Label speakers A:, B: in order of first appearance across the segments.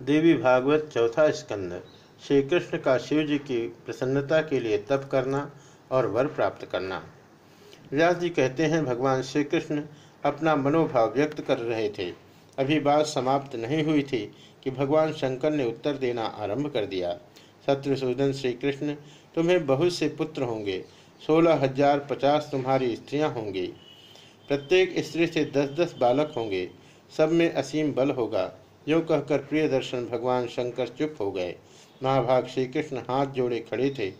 A: देवी भागवत चौथा स्कंद श्री कृष्ण का शिव जी की प्रसन्नता के लिए तप करना और वर प्राप्त करना। व्यास जी कहते हैं, भगवान श्री कृष्ण अपना मनोभाव व्यक्त कर रहे थे। अभी बात समाप्त नहीं हुई थी कि भगवान शंकर ने उत्तर देना आरंभ कर दिया। शत्रुसूदन श्री कृष्ण तुम्हें बहुत से पुत्र होंगे। सोलह हज़ार पचास तुम्हारी स्त्रियाँ होंगी। प्रत्येक स्त्री से दस दस बालक होंगे। सब में असीम बल होगा। यो कहकर प्रिय दर्शन भगवान शंकर चुप हो गए। महाभाग श्री कृष्ण हाथ जोड़े खड़े थे।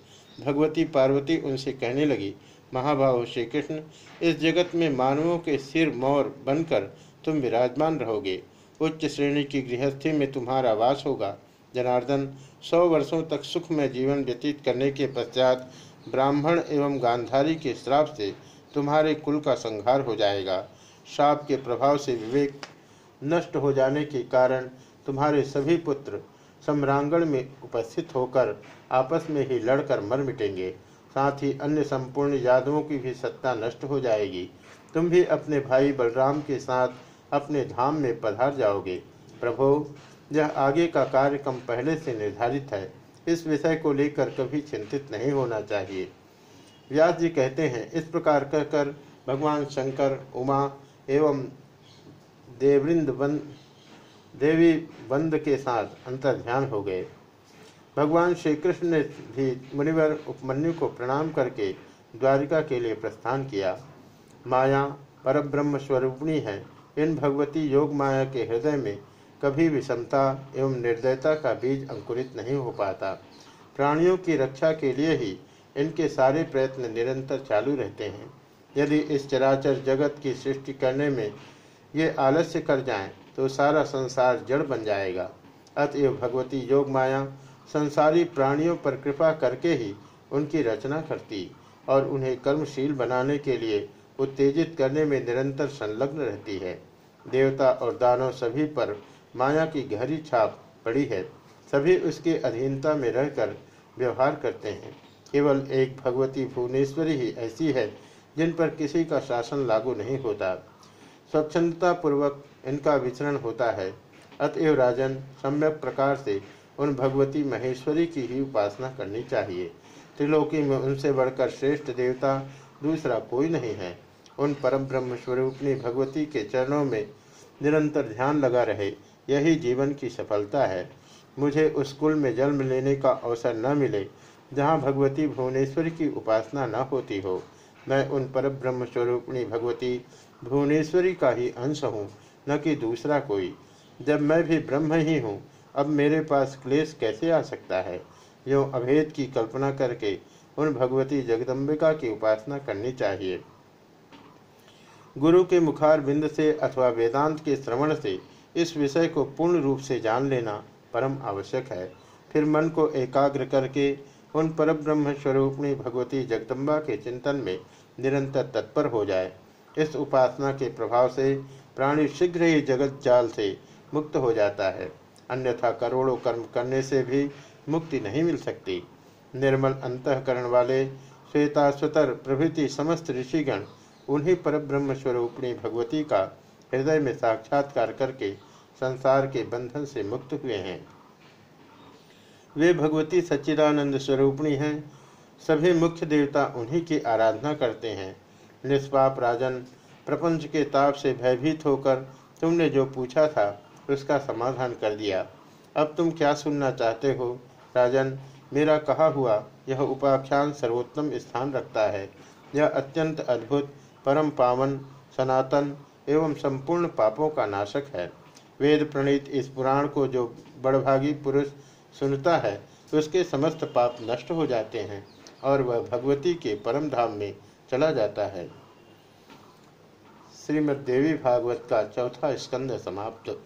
A: भगवती पार्वती उनसे कहने लगी, महाभाव श्री कृष्ण इस जगत में मानवों के सिर मोर बनकर तुम विराजमान रहोगे। उच्च श्रेणी की गृहस्थी में तुम्हारा वास होगा। जनार्दन, सौ वर्षों तक सुख में जीवन व्यतीत करने के पश्चात ब्राह्मण एवं गांधारी के श्राप से तुम्हारे कुल का संहार हो जाएगा। श्राप के प्रभाव से विवेक नष्ट हो जाने के कारण तुम्हारे सभी पुत्र सम्रांगण में उपस्थित होकर आपस में ही लड़कर मर मिटेंगे। साथ ही अन्य संपूर्ण यादवों की भी सत्ता नष्ट हो जाएगी। तुम भी अपने भाई बलराम के साथ अपने धाम में पधार जाओगे। प्रभो, यह आगे का कार्यक्रम पहले से निर्धारित है। इस विषय को लेकर कभी चिंतित नहीं होना चाहिए। व्यास जी कहते हैं, इस प्रकार कहकर भगवान शंकर, उमा एवं देवृंद बंद देवी बंद के साथ अंतर ध्यान हो गए। भगवान श्री कृष्ण ने भी मुनिवर उपमन्यु को प्रणाम करके द्वारिका के लिए प्रस्थान किया। माया, परब्रह्म स्वरूपणी है। इन भगवती योग माया के हृदय में कभी विषमता एवं निर्दयता का बीज अंकुरित नहीं हो पाता। प्राणियों की रक्षा के लिए ही इनके सारे प्रयत्न निरंतर चालू रहते हैं। यदि इस चराचर जगत की सृष्टि करने में ये आलस्य कर जाएँ तो सारा संसार जड़ बन जाएगा। अतएव भगवती योग माया संसारी प्राणियों पर कृपा करके ही उनकी रचना करती और उन्हें कर्मशील बनाने के लिए उत्तेजित करने में निरंतर संलग्न रहती है। देवता और दानव सभी पर माया की गहरी छाप पड़ी है। सभी उसके अधीनता में रहकर व्यवहार करते हैं। केवल एक भगवती भुवनेश्वरी ही ऐसी है जिन पर किसी का शासन लागू नहीं होता। स्वच्छंदता पूर्वक इनका विचरण होता है। अतएव राजन, सम्यक प्रकार से उन भगवती महेश्वरी की ही उपासना करनी चाहिए। त्रिलोकी में उनसे बढ़कर श्रेष्ठ देवता दूसरा कोई नहीं है। उन परम ब्रह्म स्वरूपनी भगवती के चरणों में निरंतर ध्यान लगा रहे, यही जीवन की सफलता है। मुझे उस कुल में जन्म लेने का अवसर न मिले, जहाँ भगवती भुवनेश्वरी की उपासना न होती हो। मैं उन पर ब्रह्म स्वरूपणी भगवती भुवनेश्वरी का ही अंश हूँ, न कि दूसरा कोई। जब मैं भी ब्रह्म ही हूँ, अब मेरे पास क्लेश कैसे आ सकता है? यो अभेद की कल्पना करके उन भगवती जगदम्बिका की उपासना करनी चाहिए। गुरु के मुखार बिंद से अथवा वेदांत के श्रवण से इस विषय को पूर्ण रूप से जान लेना परम आवश्यक है। फिर मन को एकाग्र करके उन परब्रह्म स्वरूपणी भगवती जगदम्बा के चिंतन में निरंतर तत्पर हो जाए। इस उपासना के प्रभाव से प्राणी शीघ्र ही जगत जाल से मुक्त हो जाता है। अन्यथा करोड़ों कर्म करने से भी मुक्ति नहीं मिल सकती। निर्मल अंतकरण वाले श्वेताश्वतर प्रभृति समस्त ऋषिगण उन्हीं परब्रह्म स्वरूपणी भगवती का हृदय में साक्षात्कार करके संसार के बंधन से मुक्त हुए हैं। वे भगवती सच्चिदानंद स्वरूपणी हैं। सभी मुख्य देवता उन्हीं की आराधना करते हैं। निष्पाप राजन प्रपंच के ताप से भयभीत होकर तुमने जो पूछा था, उसका समाधान कर दिया। अब तुम क्या सुनना चाहते हो? राजन, मेरा कहा हुआ यह उपाख्यान सर्वोत्तम स्थान रखता है। यह अत्यंत अद्भुत, परम पावन, सनातन एवं संपूर्ण पापों का नाशक है। वेद प्रणीत इस पुराण को जो बड़भागी पुरुष सुनता है, उसके समस्त पाप नष्ट हो जाते हैं और वह भगवती के परम धाम में चला जाता है। श्रीमद देवी भागवत का चौथा स्कंद समाप्त।